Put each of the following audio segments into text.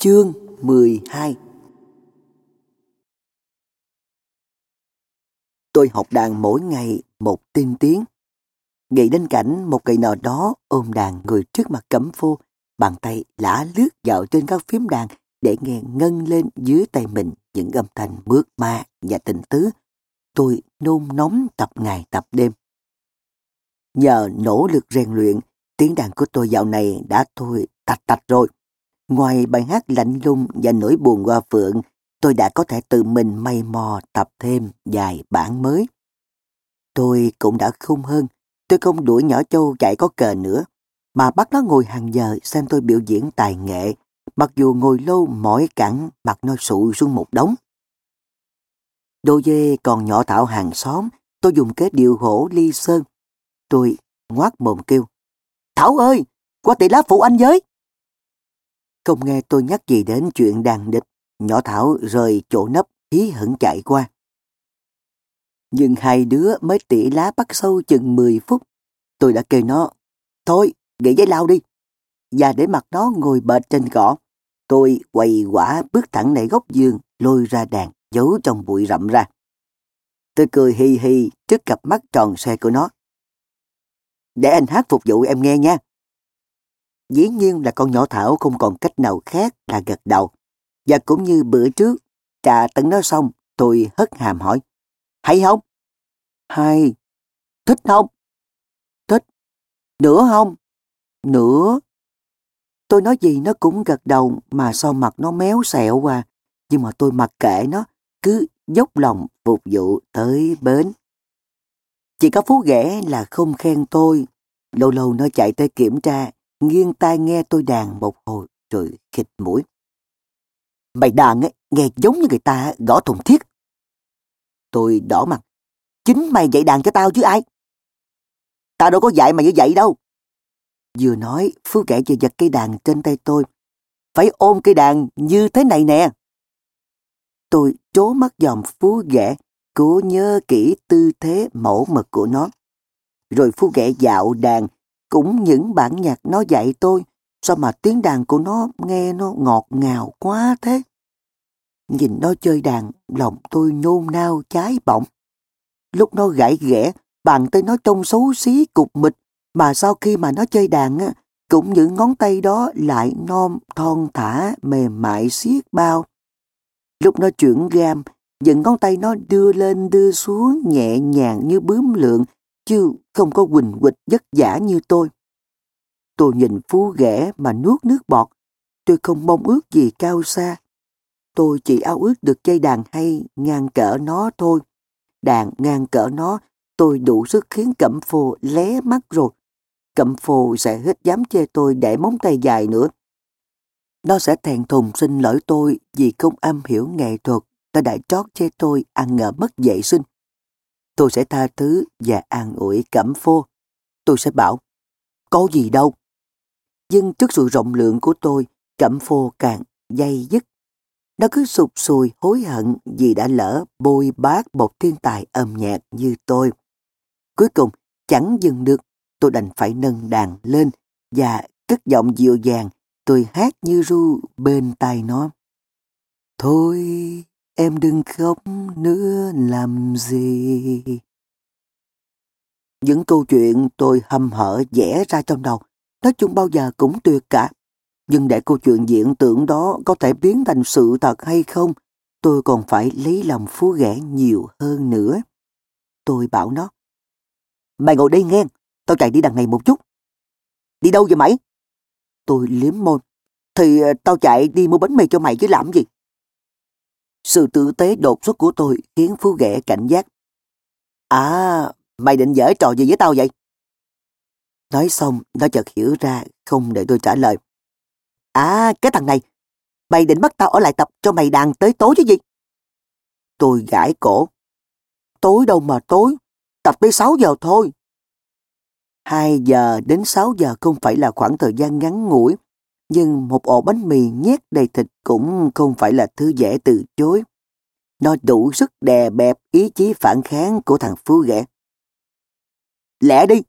Chương 12 Tôi học đàn mỗi ngày một tin tiếng. Nghĩ đến cảnh một ngày nào đó ôm đàn người trước mặt cẩm phô, bàn tay lả lướt dạo trên các phím đàn để nghe ngân lên dưới tay mình những âm thanh mướt ma và tình tứ. Tôi nôn nóng tập ngày tập đêm. Nhờ nỗ lực rèn luyện, tiếng đàn của tôi dạo này đã thôi tạch tạch rồi. Ngoài bài hát lạnh lùng và nỗi buồn qua phượng, tôi đã có thể tự mình may mò tập thêm vài bản mới. Tôi cũng đã khung hơn, tôi không đuổi nhỏ châu chạy có cờ nữa, mà bắt nó ngồi hàng giờ xem tôi biểu diễn tài nghệ, mặc dù ngồi lâu mỏi cẳng mặt nó sụi xuống một đống. Đôi dê còn nhỏ thảo hàng xóm, tôi dùng kế điều hổ ly sơn. Tôi ngoác mồm kêu, Thảo ơi, qua tỷ lá phụ anh với. Không nghe tôi nhắc gì đến chuyện đàn địch, nhỏ Thảo rời chỗ nấp hí hững chạy qua. Nhưng hai đứa mới tỉ lá bắt sâu chừng 10 phút. Tôi đã kêu nó, thôi, nghỉ giấy lao đi. Và để mặt nó ngồi bệt trên cỏ, tôi quay quả bước thẳng lại góc giường, lôi ra đàn, giấu trong bụi rậm ra. Tôi cười hi hi trước cặp mắt tròn xe của nó. Để anh hát phục vụ em nghe nha. Dĩ nhiên là con nhỏ Thảo không còn cách nào khác là gật đầu. Và cũng như bữa trước, trà tận nó xong, tôi hất hàm hỏi. Hay không? Hay. Thích không? Thích. Nữa không? Nữa. Tôi nói gì nó cũng gật đầu mà sao mặt nó méo xẹo qua. Nhưng mà tôi mặc kệ nó, cứ dốc lòng phục vụ tới bến. Chỉ có Phú Ghẻ là không khen tôi. Lâu lâu nó chạy tới kiểm tra, nghiêng tai nghe tôi đàn một hồi rồi khịt mũi. Mày đàn ấy, nghe giống như người ta gõ thùng thiết. Tôi đỏ mặt. Chính mày dạy đàn cho tao chứ ai? Tao đâu có dạy mày như vậy đâu. Vừa nói, Phú kẻ vừa giật cây đàn trên tay tôi. Phải ôm cây đàn như thế này nè. Tôi trố mắt dòm Phú ghẻ, cố nhớ kỹ tư thế mẫu mực của nó. Rồi Phú ghẻ dạo đàn cũng những bản nhạc nó dạy tôi, sao mà tiếng đàn của nó nghe nó ngọt ngào quá thế? Nhìn nó chơi đàn, lòng tôi nhôn nao cháy bỏng. Lúc nó gãy ghẻ, bàn tay nó trông xấu xí cục mịch, mà sau khi mà nó chơi đàn á, cũng những ngón tay đó lại non thon thả mềm mại xiết bao. Lúc nó chuyển gam, những ngón tay nó đưa lên đưa xuống nhẹ nhàng như bướm lượn chứ không có quỳnh quịch vất vả như tôi. Tôi nhìn phú ghẻ mà nuốt nước bọt. Tôi không mong ước gì cao xa. Tôi chỉ ao ước được chơi đàn hay ngang cỡ nó thôi. Đàn ngang cỡ nó, tôi đủ sức khiến cẩm phô lé mắt rồi. Cẩm phô sẽ hết dám chê tôi để móng tay dài nữa. Nó sẽ thèn thùng xin lỗi tôi vì không am hiểu nghệ thuật, ta đã trót chê tôi ăn ngờ mất vệ sinh tôi sẽ tha thứ và an ủi cẩm phô. Tôi sẽ bảo, có gì đâu. Nhưng trước sự rộng lượng của tôi, cẩm phô càng dây dứt. Nó cứ sụp sùi hối hận vì đã lỡ bôi bát một thiên tài âm nhạc như tôi. Cuối cùng, chẳng dừng được, tôi đành phải nâng đàn lên và cất giọng dịu dàng, tôi hát như ru bên tai nó. Thôi, Em đừng khóc nữa làm gì. Những câu chuyện tôi hâm hở vẽ ra trong đầu, nói chung bao giờ cũng tuyệt cả. Nhưng để câu chuyện diễn tưởng đó có thể biến thành sự thật hay không, tôi còn phải lấy lòng phú ghẻ nhiều hơn nữa. Tôi bảo nó, Mày ngồi đây nghe, tao chạy đi đằng này một chút. Đi đâu vậy mày? Tôi liếm môi. Thì ờ, tao chạy đi mua bánh mì cho mày chứ làm gì? Sự tử tế đột xuất của tôi khiến Phú Ghẻ cảnh giác. À, mày định dở trò gì với tao vậy? Nói xong, nó chợt hiểu ra, không để tôi trả lời. À, cái thằng này, mày định bắt tao ở lại tập cho mày đàn tới tối chứ gì? Tôi gãi cổ. Tối đâu mà tối, tập tới 6 giờ thôi. 2 giờ đến 6 giờ không phải là khoảng thời gian ngắn ngủi nhưng một ổ bánh mì nhét đầy thịt cũng không phải là thứ dễ từ chối. Nó đủ sức đè bẹp ý chí phản kháng của thằng Phú Ghẻ. Lẹ đi!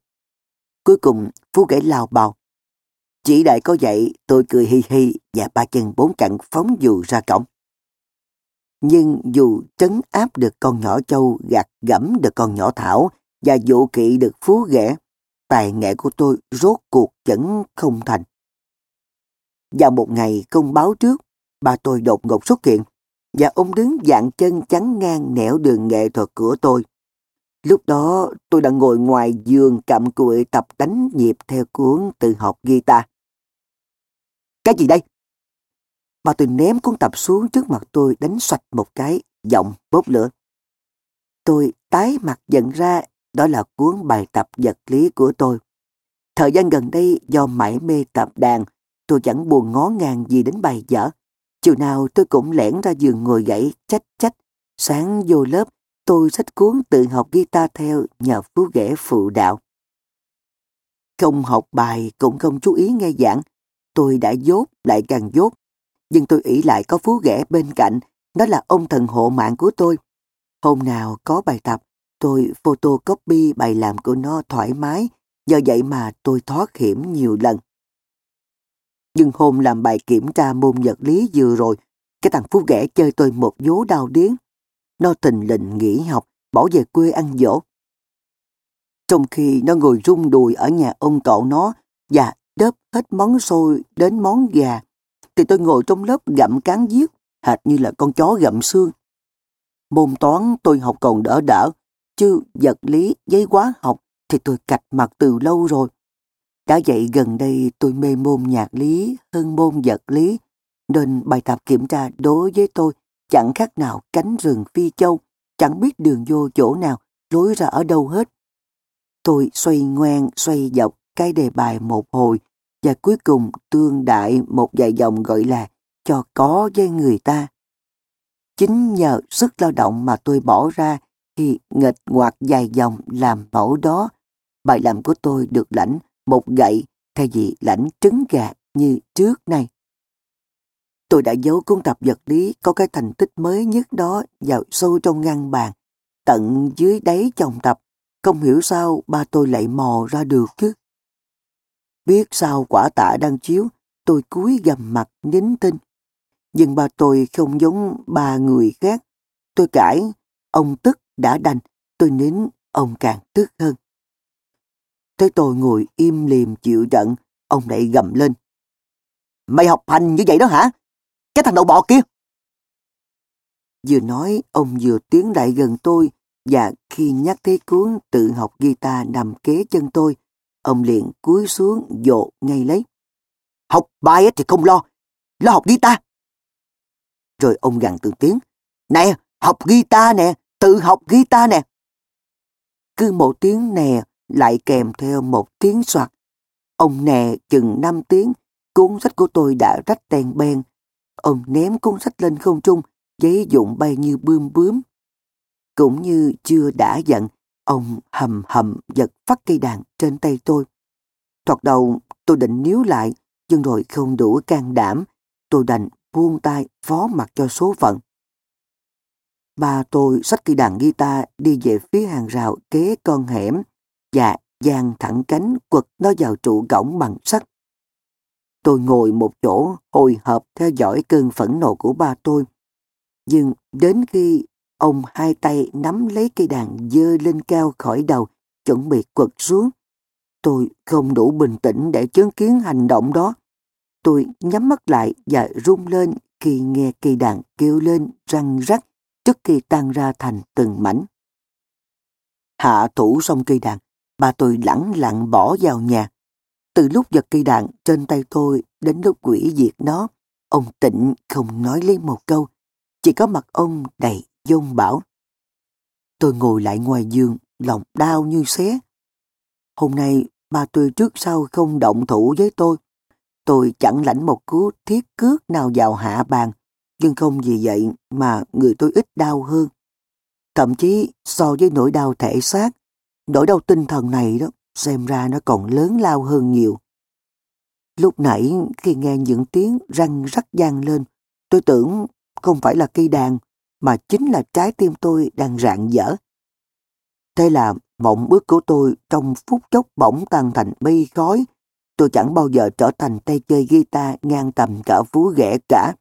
Cuối cùng Phú Ghẻ lao bào. Chỉ đại có vậy, tôi cười hi hi và ba chân bốn cẳng phóng dù ra cổng. Nhưng dù trấn áp được con nhỏ châu gạt gẫm được con nhỏ thảo và dụ kỵ được phú ghẻ, tài nghệ của tôi rốt cuộc vẫn không thành. Vào một ngày công báo trước, bà tôi đột ngột xuất hiện và ông đứng dạng chân chắn ngang nẻo đường nghệ thuật của tôi. Lúc đó tôi đã ngồi ngoài giường cặm cụi tập đánh nhịp theo cuốn tự học guitar. Cái gì đây? Bà tôi ném cuốn tập xuống trước mặt tôi đánh xoạch một cái, giọng bốc lửa. Tôi tái mặt giận ra đó là cuốn bài tập vật lý của tôi. Thời gian gần đây do mãi mê tập đàn, tôi chẳng buồn ngó ngàng gì đến bài dở. Chiều nào tôi cũng lẻn ra giường ngồi gãy trách trách. Sáng vô lớp, tôi sách cuốn tự học guitar theo nhờ phú ghẻ phụ đạo. Không học bài cũng không chú ý nghe giảng. Tôi đã dốt lại càng dốt. Nhưng tôi ý lại có phú ghẻ bên cạnh, đó là ông thần hộ mạng của tôi. Hôm nào có bài tập, tôi photocopy bài làm của nó thoải mái, do vậy mà tôi thoát hiểm nhiều lần. Nhưng hôm làm bài kiểm tra môn vật lý vừa rồi, cái thằng Phú ghẻ chơi tôi một vố đau điếng. Nó tình lình nghỉ học, bỏ về quê ăn dỗ. Trong khi nó ngồi rung đùi ở nhà ông cậu nó và đớp hết món xôi đến món gà, thì tôi ngồi trong lớp gặm cán giết, hệt như là con chó gặm xương. Môn toán tôi học còn đỡ đỡ, chứ vật lý, giấy hóa học thì tôi cạch mặt từ lâu rồi. Đã vậy gần đây tôi mê môn nhạc lý hơn môn vật lý, nên bài tập kiểm tra đối với tôi chẳng khác nào cánh rừng phi châu, chẳng biết đường vô chỗ nào, lối ra ở đâu hết. Tôi xoay ngoan, xoay dọc cái đề bài một hồi, và cuối cùng tương đại một vài dòng gọi là cho có với người ta. Chính nhờ sức lao động mà tôi bỏ ra khi nghịch ngoạc dài dòng làm mẫu đó, bài làm của tôi được lãnh một gậy thay vì lãnh trứng gà như trước này. Tôi đã giấu cuốn tập vật lý có cái thành tích mới nhất đó vào sâu trong ngăn bàn, tận dưới đáy chồng tập. Không hiểu sao ba tôi lại mò ra được chứ. Biết sao quả tạ đang chiếu, tôi cúi gầm mặt nín tinh. Nhưng ba tôi không giống ba người khác. Tôi cãi, ông tức đã đành, tôi nín, ông càng tức hơn. Thấy tôi ngồi im liềm chịu trận, ông lại gầm lên. Mày học hành như vậy đó hả? Cái thằng đậu bọ kia! Vừa nói, ông vừa tiến lại gần tôi, và khi nhắc thấy cuốn tự học guitar nằm kế chân tôi, ông liền cúi xuống dộ ngay lấy. Học bài thì không lo, lo học guitar. Rồi ông gằn từng tiếng. Nè, học guitar nè, tự học guitar nè. Cứ một tiếng nè lại kèm theo một tiếng soạt. Ông nè chừng năm tiếng, cuốn sách của tôi đã rách tèn ben. Ông ném cuốn sách lên không trung, giấy dụng bay như bươm bướm. Cũng như chưa đã giận, ông hầm hầm giật phát cây đàn trên tay tôi. Thoạt đầu tôi định níu lại, nhưng rồi không đủ can đảm, tôi đành buông tay phó mặt cho số phận. Ba tôi xách cây đàn guitar đi về phía hàng rào kế con hẻm Dạ, và giang thẳng cánh quật nó vào trụ cổng bằng sắt. Tôi ngồi một chỗ hồi hộp theo dõi cơn phẫn nộ của ba tôi. Nhưng đến khi ông hai tay nắm lấy cây đàn dơ lên cao khỏi đầu, chuẩn bị quật xuống, tôi không đủ bình tĩnh để chứng kiến hành động đó. Tôi nhắm mắt lại và rung lên khi nghe cây đàn kêu lên răng rắc trước khi tan ra thành từng mảnh. Hạ thủ xong cây đàn, bà tôi lẳng lặng bỏ vào nhà. Từ lúc giật cây đàn trên tay tôi đến lúc quỷ diệt nó, ông Tịnh không nói lấy một câu, chỉ có mặt ông đầy dông bảo. Tôi ngồi lại ngoài giường, lòng đau như xé. Hôm nay, bà tôi trước sau không động thủ với tôi. Tôi chẳng lãnh một cú thiết cước nào vào hạ bàn, nhưng không vì vậy mà người tôi ít đau hơn. Thậm chí so với nỗi đau thể xác, nỗi đau tinh thần này đó, xem ra nó còn lớn lao hơn nhiều. Lúc nãy khi nghe những tiếng răng rắc gian lên, tôi tưởng không phải là cây đàn, mà chính là trái tim tôi đang rạng dở. Thế là mộng ước của tôi trong phút chốc bỗng tan thành mây khói. tôi chẳng bao giờ trở thành tay chơi guitar ngang tầm cả vú ghẻ cả.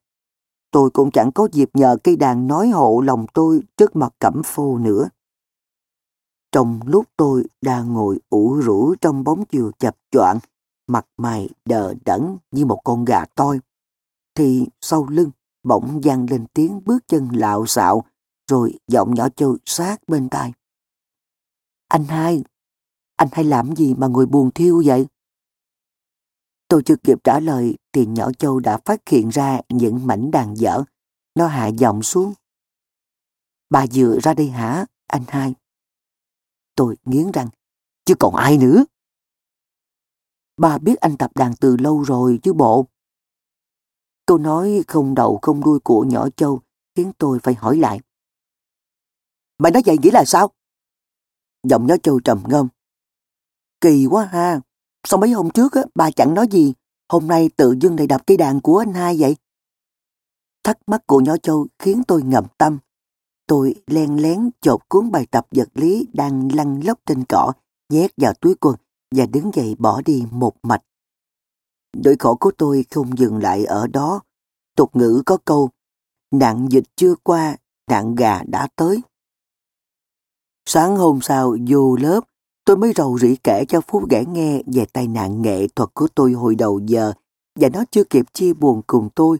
Tôi cũng chẳng có dịp nhờ cây đàn nói hộ lòng tôi trước mặt cẩm phô nữa. Trong lúc tôi đang ngồi ủ rũ trong bóng chiều chập choạng, mặt mày đờ đẫn như một con gà toi, thì sau lưng bỗng vang lên tiếng bước chân lạo xạo, rồi giọng nhỏ châu sát bên tai. Anh hai, anh hay làm gì mà ngồi buồn thiêu vậy? Tôi chưa kịp trả lời thì nhỏ châu đã phát hiện ra những mảnh đàn dở. Nó hạ giọng xuống. Bà vừa ra đây hả, anh hai? Tôi nghiến răng, chứ còn ai nữa? Bà biết anh tập đàn từ lâu rồi chứ bộ. Câu nói không đầu không đuôi của nhỏ châu khiến tôi phải hỏi lại. Mày nói vậy nghĩa là sao? Giọng nhỏ châu trầm ngâm. Kỳ quá ha, sao mấy hôm trước á, bà chẳng nói gì, hôm nay tự dưng lại đập cây đàn của anh hai vậy? Thắc mắc của nhỏ châu khiến tôi ngầm tâm. Tôi len lén chộp cuốn bài tập vật lý đang lăn lóc trên cỏ, nhét vào túi quần và đứng dậy bỏ đi một mạch. Nỗi khổ của tôi không dừng lại ở đó. Tục ngữ có câu, nạn dịch chưa qua, nạn gà đã tới. Sáng hôm sau vô lớp, tôi mới rầu rĩ kể cho Phú Ghẻ nghe về tai nạn nghệ thuật của tôi hồi đầu giờ và nó chưa kịp chia buồn cùng tôi.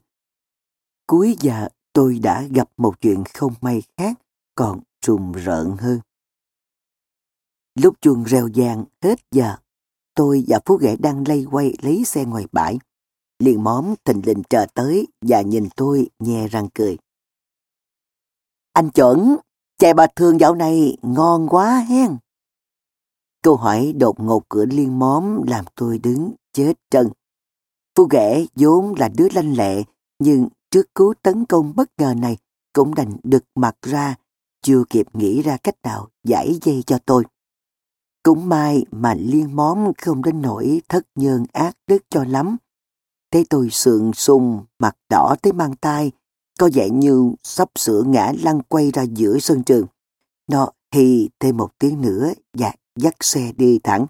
Cuối giờ tôi đã gặp một chuyện không may khác còn trùng rợn hơn. Lúc chuông reo vàng hết giờ, tôi và Phú Ghệ đang lây quay lấy xe ngoài bãi. Liền móm thình lình chờ tới và nhìn tôi nhe răng cười. Anh chuẩn, chè bà thương dạo này ngon quá hen. Câu hỏi đột ngột cửa liên móm làm tôi đứng chết chân. Phú Ghẻ vốn là đứa lanh lẹ, nhưng trước cú tấn công bất ngờ này cũng đành đực mặt ra, chưa kịp nghĩ ra cách nào giải dây cho tôi. Cũng may mà liên món không đến nỗi thất nhơn ác đức cho lắm. thế tôi sượng sung, mặt đỏ tới mang tai, có vẻ như sắp sửa ngã lăn quay ra giữa sân trường. Nó thì thêm một tiếng nữa và dắt xe đi thẳng.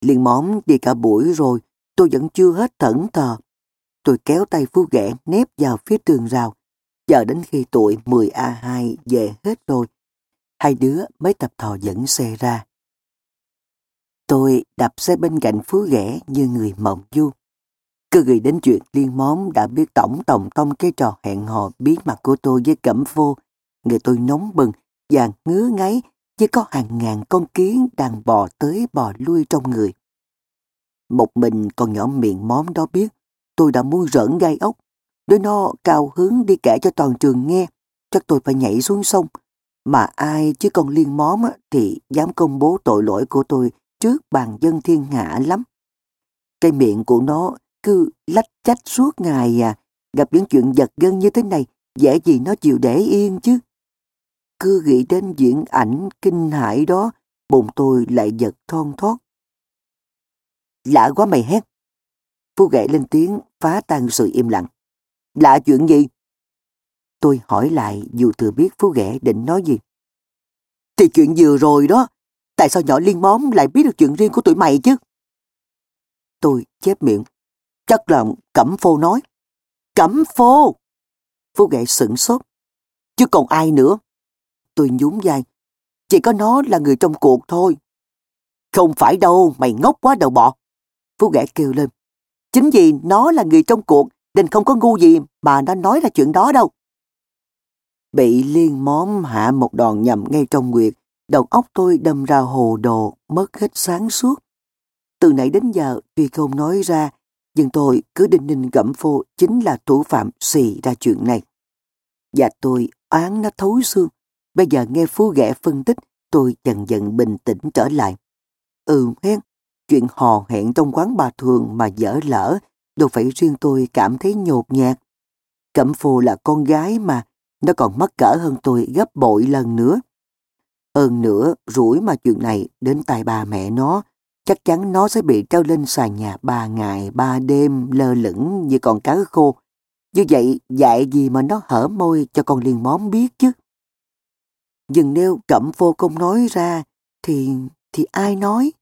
Liên món đi cả buổi rồi, tôi vẫn chưa hết thẫn thờ. Tôi kéo tay Phú Ghẻ nép vào phía tường rào, chờ đến khi tuổi 10A2 về hết rồi hai đứa mới tập thò dẫn xe ra. Tôi đạp xe bên cạnh phú ghẻ như người mộng du. Cứ gửi đến chuyện liên món đã biết tổng tổng tông cái trò hẹn hò bí mật của tôi với cẩm vô. Người tôi nóng bừng và ngứa ngáy như có hàng ngàn con kiến đang bò tới bò lui trong người. Một mình con nhỏ miệng móm đó biết, tôi đã muốn rỡn gai ốc. Đứa nó cao hứng đi kể cho toàn trường nghe, chắc tôi phải nhảy xuống sông, mà ai chứ còn liên móm thì dám công bố tội lỗi của tôi trước bàn dân thiên hạ lắm. Cái miệng của nó cứ lách chách suốt ngày à, gặp những chuyện giật gân như thế này, dễ gì nó chịu để yên chứ. Cứ nghĩ đến diễn ảnh kinh hãi đó, bụng tôi lại giật thon thót. Lạ quá mày hét. Phu Gãy lên tiếng phá tan sự im lặng. Lạ chuyện gì? Tôi hỏi lại dù thừa biết Phú Ghẻ định nói gì. Thì chuyện vừa rồi đó, tại sao nhỏ liên móm lại biết được chuyện riêng của tụi mày chứ? Tôi chép miệng. Chắc là Cẩm Phô nói. Cẩm Phô! Phú Ghẻ sửng sốt. Chứ còn ai nữa? Tôi nhún vai. Chỉ có nó là người trong cuộc thôi. Không phải đâu, mày ngốc quá đầu bọ. Phú Ghẻ kêu lên. Chính vì nó là người trong cuộc nên không có ngu gì mà nó nói ra chuyện đó đâu. Bị liên móm hạ một đòn nhầm ngay trong nguyệt, đầu óc tôi đâm ra hồ đồ, mất hết sáng suốt. Từ nãy đến giờ, tuy không nói ra, nhưng tôi cứ đinh ninh gẫm phô chính là thủ phạm xì ra chuyện này. Và tôi oán nó thấu xương. Bây giờ nghe Phú ghẻ phân tích, tôi dần dần bình tĩnh trở lại. Ừ hen, chuyện hò hẹn trong quán bà thường mà dở lỡ, đâu phải riêng tôi cảm thấy nhột nhạt. Cẩm phù là con gái mà, nó còn mất cỡ hơn tôi gấp bội lần nữa. Hơn nữa, rủi mà chuyện này đến tay bà mẹ nó, chắc chắn nó sẽ bị treo lên sàn nhà ba ngày, ba đêm, lơ lửng như con cá khô. Như vậy, dạy gì mà nó hở môi cho con liền móm biết chứ. Nhưng nếu cẩm vô không nói ra, thì thì ai nói?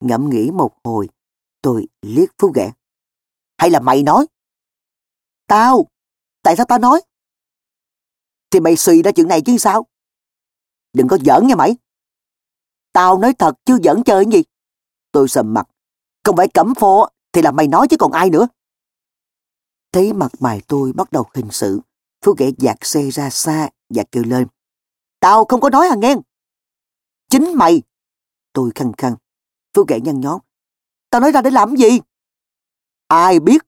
Ngẫm nghĩ một hồi, tôi liếc Phú Ghẻ. Hay là mày nói? Tao? Tại sao tao nói? Thì mày suy ra chuyện này chứ sao? Đừng có giỡn nha mày. Tao nói thật chứ giỡn chơi gì. Tôi sầm mặt. Không phải cẩm phô thì là mày nói chứ còn ai nữa. Thấy mặt mày tôi bắt đầu hình sự. Phú ghẻ dạt xe ra xa và kêu lên. Tao không có nói à nghe. Chính mày. Tôi khăng khăng. Phương ghẻ nhăn nhó. Tao nói ra để làm gì? Ai biết.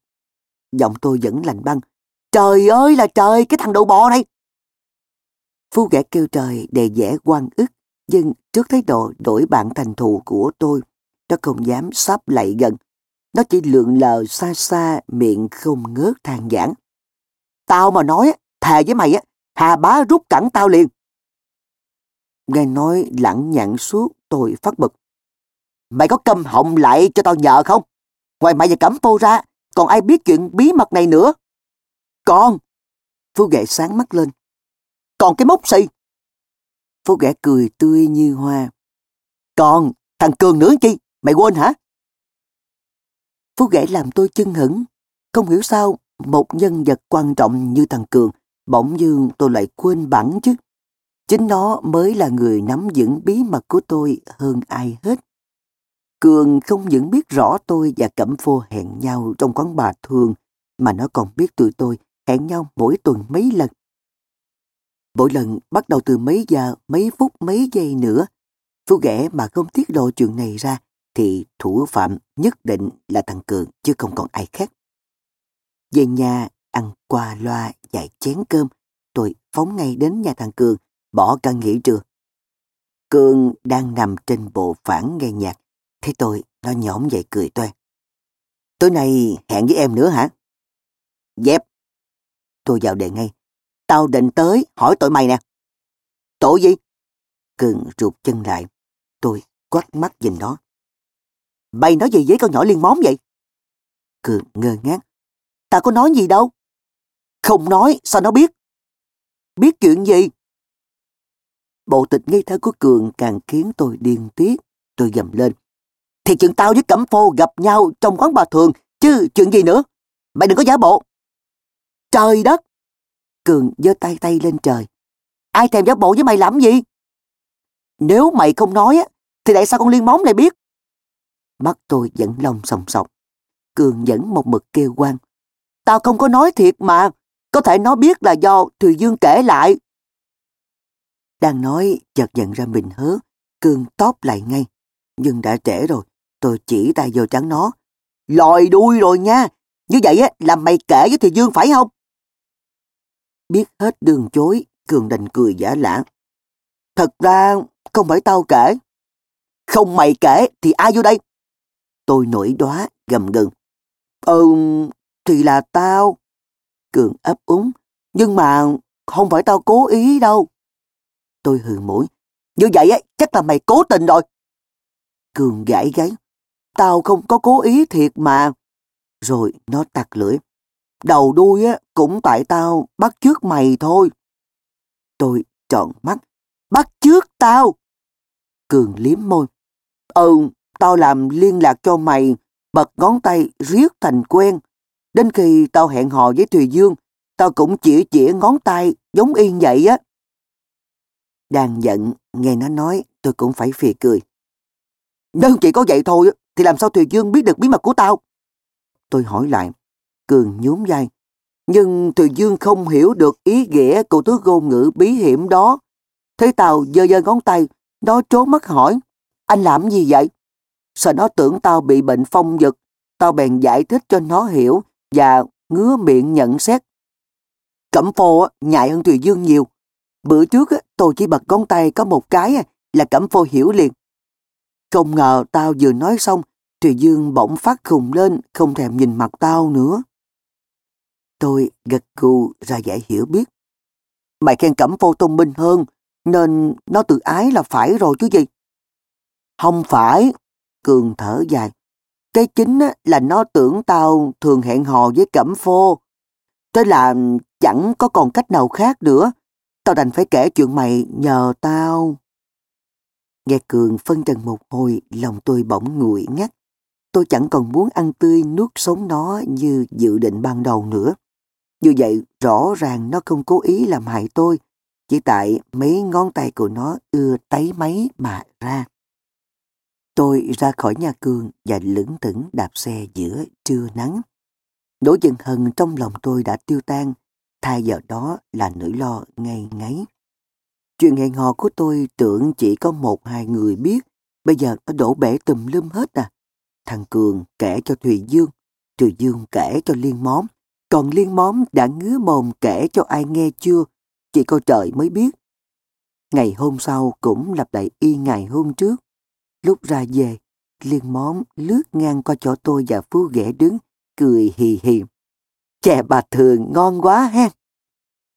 Giọng tôi vẫn lạnh băng. Trời ơi là trời, cái thằng đầu bò này. Phu ghẻ kêu trời để dễ quan ức, nhưng trước thái độ đổi bạn thành thù của tôi, nó không dám sắp lại gần. Nó chỉ lượn lờ xa xa, miệng không ngớt than giảng. Tao mà nói, thề với mày á, Hà bá rút cẳng tao liền. Nghe nói lẳng nhặn suốt, tôi phát bực. Mày có câm họng lại cho tao nhờ không? Ngoài mày và cẩm cô ra, còn ai biết chuyện bí mật này nữa? còn, Phú ghệ sáng mắt lên. Còn cái mốc xì! Phú Ghệ cười tươi như hoa. Còn, thằng Cường nữa chi? Mày quên hả? Phú Ghệ làm tôi chân hững. Không hiểu sao, một nhân vật quan trọng như thằng Cường, bỗng dưng tôi lại quên bẵng chứ. Chính nó mới là người nắm vững bí mật của tôi hơn ai hết. Cường không những biết rõ tôi và Cẩm Phô hẹn nhau trong quán bà thường, mà nó còn biết tụi tôi hẹn nhau mỗi tuần mấy lần. Mỗi lần bắt đầu từ mấy giờ, mấy phút, mấy giây nữa. Phú ghẻ mà không tiết lộ chuyện này ra, thì thủ phạm nhất định là thằng Cường chứ không còn ai khác. Về nhà, ăn qua loa vài chén cơm, tôi phóng ngay đến nhà thằng Cường, bỏ cả nghỉ trưa. Cường đang nằm trên bộ phản nghe nhạc, thấy tôi, nó nhõm dậy cười toe. Tối nay hẹn với em nữa hả? Dẹp. Tôi vào đề ngay. Tao định tới hỏi tội mày nè. Tội gì? Cường rụt chân lại. Tôi quát mắt nhìn nó. Mày nói gì với con nhỏ liên móm vậy? Cường ngơ ngác. Tao có nói gì đâu. Không nói, sao nó biết? Biết chuyện gì? Bộ tịch ngây thơ của Cường càng khiến tôi điên tiết. Tôi gầm lên. Thì chuyện tao với Cẩm Phô gặp nhau trong quán bà thường, chứ chuyện gì nữa? Mày đừng có giả bộ. Trời đất! Cường giơ tay tay lên trời. Ai thèm giả bộ với mày làm gì? Nếu mày không nói á, thì tại sao con liên móng lại biết? Mắt tôi vẫn lòng sòng sọc. Cường vẫn một mực kêu quan. Tao không có nói thiệt mà. Có thể nó biết là do Thùy Dương kể lại. Đang nói, chợt nhận ra mình hớ. Cường tóp lại ngay. Nhưng đã trễ rồi. Tôi chỉ tay vô trắng nó. Lòi đuôi rồi nha. Như vậy á là mày kể với Thùy Dương phải không? Biết hết đường chối, Cường đành cười giả lả. Thật ra không phải tao kể. Không mày kể thì ai vô đây? Tôi nổi đóa gầm gừng. Ừ, thì là tao. Cường ấp úng. Nhưng mà không phải tao cố ý đâu. Tôi hừ mũi. Như vậy á, chắc là mày cố tình rồi. Cường gãi gáy. Tao không có cố ý thiệt mà. Rồi nó tặc lưỡi. Đầu đuôi á, cũng tại tao bắt trước mày thôi. Tôi trợn mắt. Bắt trước tao. Cường liếm môi. Ừ, tao làm liên lạc cho mày, bật ngón tay riết thành quen. Đến khi tao hẹn hò với Thùy Dương, tao cũng chỉ chỉ ngón tay giống y vậy á. Đang giận, nghe nó nói, tôi cũng phải phì cười. Đơn chỉ có vậy thôi, thì làm sao Thùy Dương biết được bí mật của tao? Tôi hỏi lại, Cường nhún vai. Nhưng Thùy Dương không hiểu được ý nghĩa của thứ ngôn ngữ bí hiểm đó. Thấy tao giơ giơ ngón tay, nó trốn mắt hỏi, anh làm gì vậy? Sợ nó tưởng tao bị bệnh phong giật, tao bèn giải thích cho nó hiểu và ngứa miệng nhận xét. Cẩm phô nhạy hơn Thùy Dương nhiều. Bữa trước tôi chỉ bật ngón tay có một cái là Cẩm phô hiểu liền. Không ngờ tao vừa nói xong, Thùy Dương bỗng phát khùng lên, không thèm nhìn mặt tao nữa. Tôi gật gù ra giải hiểu biết. Mày khen Cẩm phô thông minh hơn, nên nó tự ái là phải rồi chứ gì. Không phải, Cường thở dài. Cái chính là nó tưởng tao thường hẹn hò với Cẩm Phô. Thế là chẳng có còn cách nào khác nữa. Tao đành phải kể chuyện mày nhờ tao. Nghe Cường phân trần một hồi, lòng tôi bỗng nguội ngắt. Tôi chẳng còn muốn ăn tươi nuốt sống nó như dự định ban đầu nữa. Như vậy, rõ ràng nó không cố ý làm hại tôi, chỉ tại mấy ngón tay của nó ưa tấy máy mà ra. Tôi ra khỏi nhà Cường và lững thững đạp xe giữa trưa nắng. Nỗi giận hờn trong lòng tôi đã tiêu tan, thay vào đó là nỗi lo ngay ngáy. Chuyện hẹn hò của tôi tưởng chỉ có một hai người biết, bây giờ nó đổ bể tùm lum hết à. Thằng Cường kể cho Thùy Dương, Thùy Dương kể cho Liên Móm, còn Liên Móm đã ngứa mồm kể cho ai nghe chưa, chỉ có trời mới biết. Ngày hôm sau cũng lặp lại y ngày hôm trước. Lúc ra về, Liên Móm lướt ngang qua chỗ tôi và Phú ghẻ đứng, cười hì hì. Chè bà thường ngon quá ha.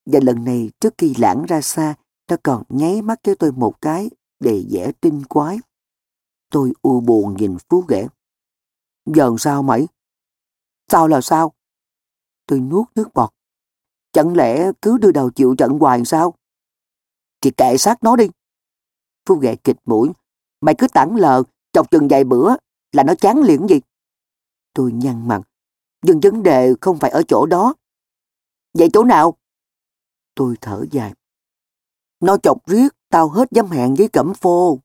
Và lần này trước khi lãng ra xa, nó còn nháy mắt cho tôi một cái để vẻ tinh quái. Tôi u buồn nhìn Phú ghẻ. Giờ sao mày? Sao là sao? Tôi nuốt nước bọt. Chẳng lẽ cứ đưa đầu chịu trận hoài sao? Thì kệ sát nó đi. Phú ghẻ kịch mũi. Mày cứ tản lờ, chọc chừng vài bữa là nó chán liền gì? Tôi nhăn mặt. Nhưng vấn đề không phải ở chỗ đó. Vậy chỗ nào? Tôi thở dài. Nó chọc riết, tao hết dám hẹn với Cẩm Phô.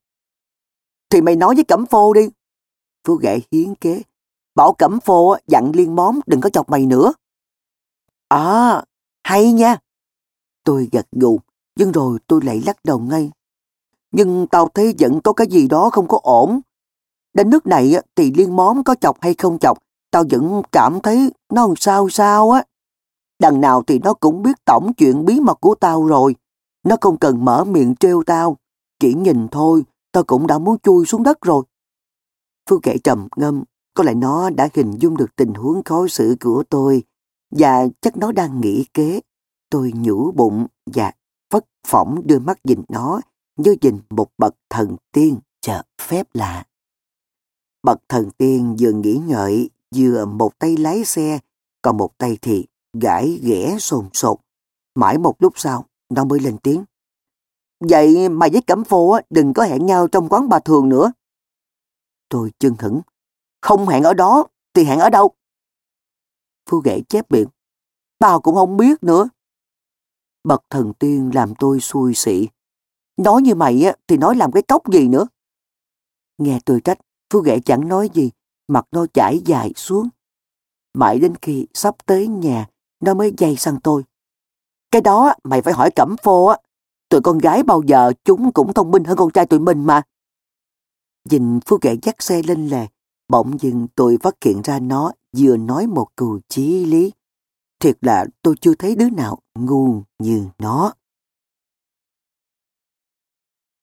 Thì mày nói với Cẩm Phô đi. Phú Gệ hiến kế. Bảo Cẩm Phô dặn liên móm đừng có chọc mày nữa. À, hay nha. Tôi gật gù, nhưng rồi tôi lại lắc đầu ngay. Nhưng tao thấy vẫn có cái gì đó không có ổn. Đến nước này thì liên móm có chọc hay không chọc, tao vẫn cảm thấy nó sao sao á. Đằng nào thì nó cũng biết tổng chuyện bí mật của tao rồi. Nó không cần mở miệng trêu tao. Chỉ nhìn thôi, tao cũng đã muốn chui xuống đất rồi. Phương kể trầm ngâm, có lẽ nó đã hình dung được tình huống khó xử của tôi và chắc nó đang nghĩ kế. Tôi nhủ bụng và phất phỏng đưa mắt nhìn nó như nhìn một bậc thần tiên chờ phép lạ. Bậc thần tiên vừa nghĩ ngợi, vừa một tay lái xe, còn một tay thì gãi ghẻ sồn sột. Mãi một lúc sau, nó mới lên tiếng. Vậy mà với Cẩm Phô đừng có hẹn nhau trong quán bà thường nữa. Tôi chân hững. Không hẹn ở đó, thì hẹn ở đâu? Phu ghệ chép miệng. Tao cũng không biết nữa. Bậc thần tiên làm tôi xui xị. Nói như mày á, thì nói làm cái cốc gì nữa. Nghe tôi trách, Phu ghệ chẳng nói gì, mặt nó chảy dài xuống. Mãi đến khi sắp tới nhà, nó mới dây sang tôi. Cái đó mày phải hỏi Cẩm Phô á. Tụi con gái bao giờ chúng cũng thông minh hơn con trai tụi mình mà. Nhìn Phú ghệ dắt xe lên lề, bỗng dừng tôi phát hiện ra nó vừa nói một câu chí lý. Thiệt là tôi chưa thấy đứa nào ngu như nó.